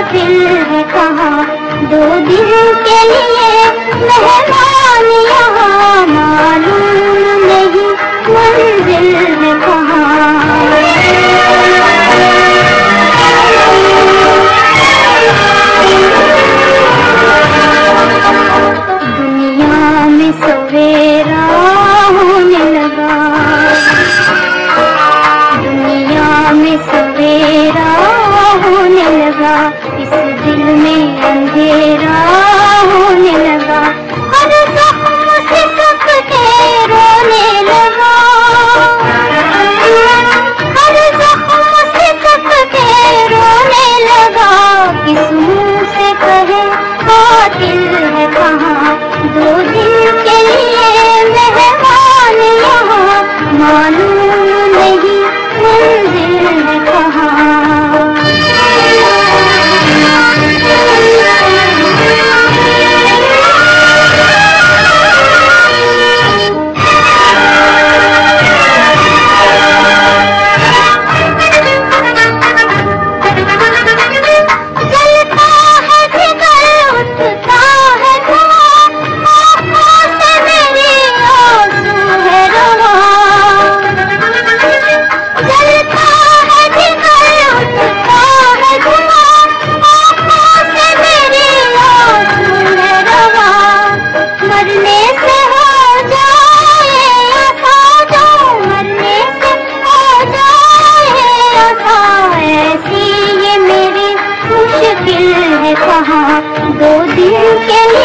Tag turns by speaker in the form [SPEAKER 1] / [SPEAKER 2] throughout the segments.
[SPEAKER 1] दिल कहाँ, दो दिन के लिए मेहमान यहाँ मालूम नहीं, मंजिल है कहाँ। में सवेरा होने लगा। दिल में अंधेरा। can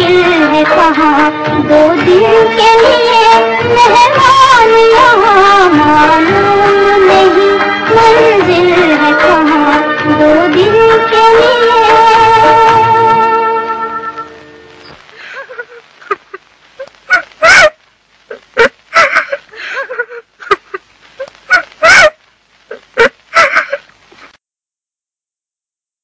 [SPEAKER 1] दिल है कहाँ दो दिन के लिए मेहमान यहाँ। मानो